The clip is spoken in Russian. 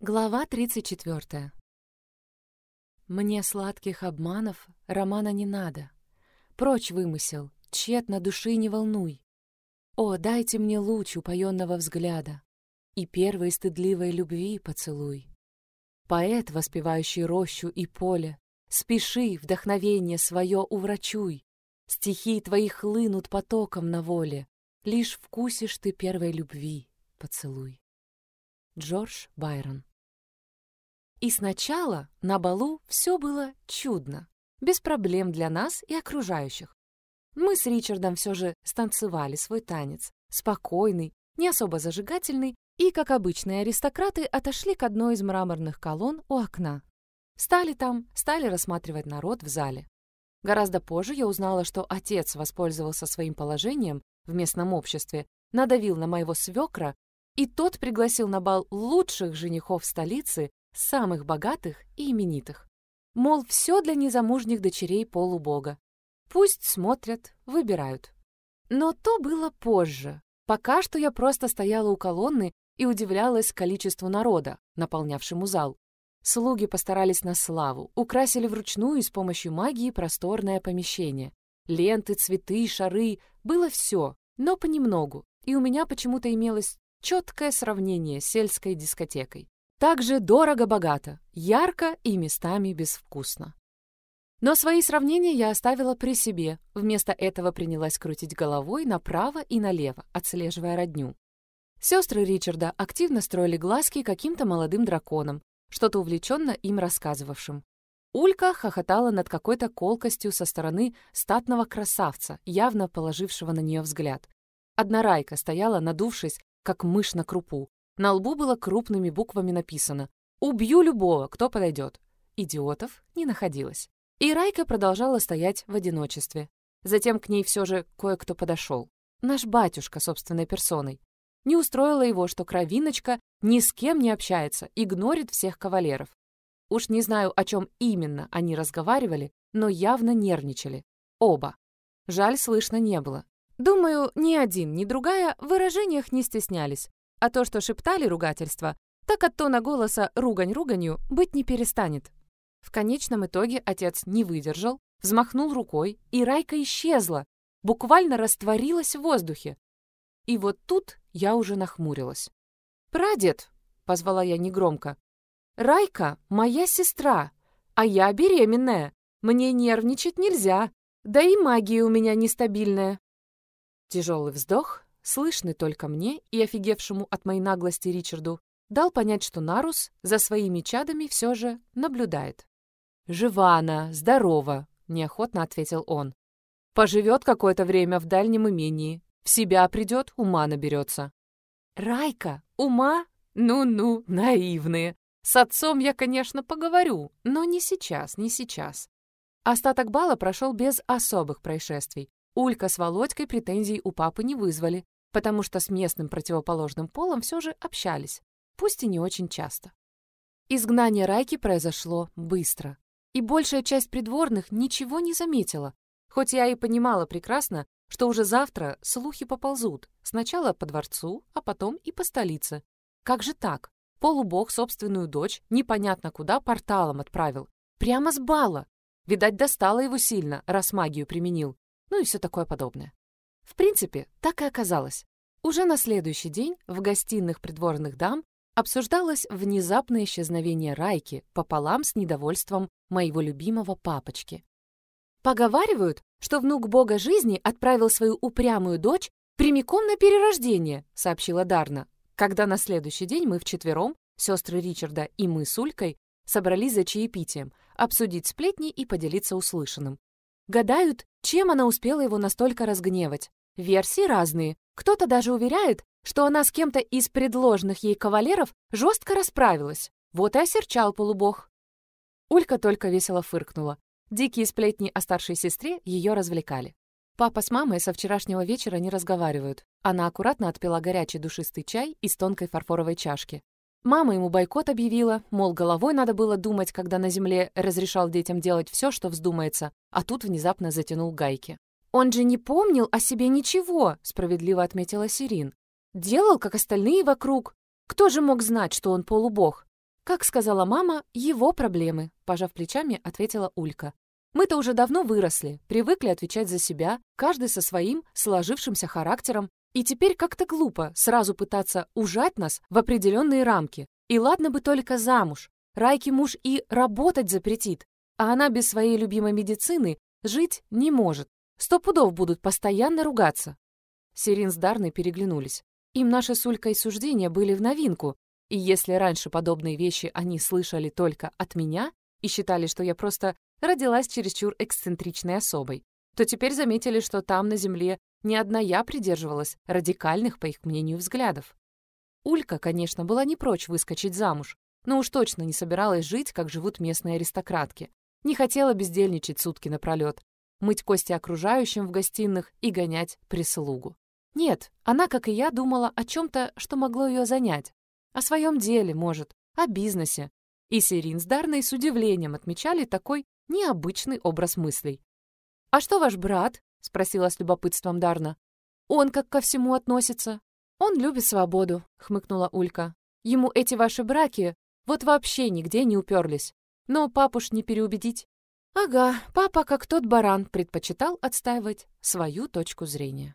Глава 34. Мне сладких обманов романа не надо. Прочь вымысел, тщетно души не волнуй. О, дайте мне луч упоенного взгляда И первой стыдливой любви поцелуй. Поэт, воспевающий рощу и поле, Спеши, вдохновение свое уврачуй. Стихи твои хлынут потоком на воле, Лишь вкусишь ты первой любви поцелуй. Джордж Байрон И сначала на балу все было чудно, без проблем для нас и окружающих. Мы с Ричардом все же станцевали свой танец, спокойный, не особо зажигательный, и, как обычные аристократы, отошли к одной из мраморных колонн у окна. Стали там, стали рассматривать народ в зале. Гораздо позже я узнала, что отец воспользовался своим положением в местном обществе, надавил на моего свекра, и тот пригласил на бал лучших женихов столицы, самых богатых и именитых. Мол, все для незамужних дочерей полубога. Пусть смотрят, выбирают. Но то было позже. Пока что я просто стояла у колонны и удивлялась количеству народа, наполнявшему зал. Слуги постарались на славу, украсили вручную с помощью магии просторное помещение. Ленты, цветы, шары — было все, но понемногу, и у меня почему-то имелось четкое сравнение с сельской дискотекой. Также дорого-богато, ярко и местами безвкусно. Но свои сравнения я оставила при себе, вместо этого принялась крутить головой направо и налево, отслеживая родню. Сестры Ричарда активно строили глазки каким-то молодым драконам, что-то увлеченно им рассказывавшим. Улька хохотала над какой-то колкостью со стороны статного красавца, явно положившего на нее взгляд. Одна Райка стояла, надувшись, как мышь на крупу. На лбу было крупными буквами написано «Убью любого, кто подойдет». Идиотов не находилось. И Райка продолжала стоять в одиночестве. Затем к ней все же кое-кто подошел. Наш батюшка собственной персоной. Не устроило его, что кровиночка ни с кем не общается, игнорит всех кавалеров. Уж не знаю, о чем именно они разговаривали, но явно нервничали. Оба. Жаль, слышно не было. Думаю, ни один, ни другая в выражениях не стеснялись. А то, что шептали ругательства, так от тона голоса «ругань руганью» быть не перестанет. В конечном итоге отец не выдержал, взмахнул рукой, и Райка исчезла, буквально растворилась в воздухе. И вот тут я уже нахмурилась. «Прадед!» — позвала я негромко. «Райка — моя сестра, а я беременная. Мне нервничать нельзя, да и магия у меня нестабильная». Тяжелый вздох, слышный только мне и офигевшему от моей наглости Ричарду, дал понять, что Нарус за своими чадами все же наблюдает. «Жива она, здорова», — неохотно ответил он. «Поживет какое-то время в дальнем имении, в себя придет, ума наберется». «Райка, ума? Ну-ну, наивные. С отцом я, конечно, поговорю, но не сейчас, не сейчас». Остаток бала прошел без особых происшествий. Улька с Володькой претензий у папы не вызвали, потому что с местным противоположным полом все же общались, пусть и не очень часто. Изгнание Райки произошло быстро, и большая часть придворных ничего не заметила, хоть я и понимала прекрасно, что уже завтра слухи поползут, сначала по дворцу, а потом и по столице. Как же так? Полубог собственную дочь непонятно куда порталом отправил. Прямо с бала. Видать, достало его сильно, раз магию применил ну и все такое подобное. В принципе, так и оказалось. Уже на следующий день в гостиных придворных дам обсуждалось внезапное исчезновение Райки пополам с недовольством моего любимого папочки. Поговаривают, что внук бога жизни отправил свою упрямую дочь прямиком на перерождение, сообщила Дарна, когда на следующий день мы вчетвером, сестры Ричарда и мы с Улькой, собрались за чаепитием, обсудить сплетни и поделиться услышанным. Гадают, чем она успела его настолько разгневать. Версии разные. Кто-то даже уверяет, что она с кем-то из предложенных ей кавалеров жестко расправилась. Вот и осерчал полубог. Улька только весело фыркнула. Дикие сплетни о старшей сестре ее развлекали. Папа с мамой со вчерашнего вечера не разговаривают. Она аккуратно отпила горячий душистый чай из тонкой фарфоровой чашки. Мама ему бойкот объявила, мол, головой надо было думать, когда на земле разрешал детям делать все, что вздумается, а тут внезапно затянул гайки. «Он же не помнил о себе ничего», — справедливо отметила Сирин. «Делал, как остальные вокруг. Кто же мог знать, что он полубог? Как сказала мама, его проблемы, пожав плечами, ответила Улька. Мы-то уже давно выросли, привыкли отвечать за себя, каждый со своим сложившимся характером, и теперь как-то глупо сразу пытаться ужать нас в определенные рамки. И ладно бы только замуж. Райки муж и работать запретит, а она без своей любимой медицины жить не может. Сто пудов будут постоянно ругаться. Сирин с Дарной переглянулись. Им наши с Улькой суждения были в новинку, и если раньше подобные вещи они слышали только от меня и считали, что я просто родилась чересчур эксцентричной особой, то теперь заметили, что там, на земле, не одна я придерживалась радикальных, по их мнению, взглядов. Улька, конечно, была не прочь выскочить замуж, но уж точно не собиралась жить, как живут местные аристократки. Не хотела бездельничать сутки напролет, мыть кости окружающим в гостиных и гонять прислугу. Нет, она, как и я, думала о чем-то, что могло ее занять. О своем деле, может, о бизнесе. И Сирин с Дарной с удивлением отмечали такой необычный образ мыслей. «А что ваш брат?» — спросила с любопытством Дарна. «Он как ко всему относится?» «Он любит свободу», — хмыкнула Улька. «Ему эти ваши браки вот вообще нигде не уперлись. Но папуш не переубедить». «Ага, папа, как тот баран, предпочитал отстаивать свою точку зрения».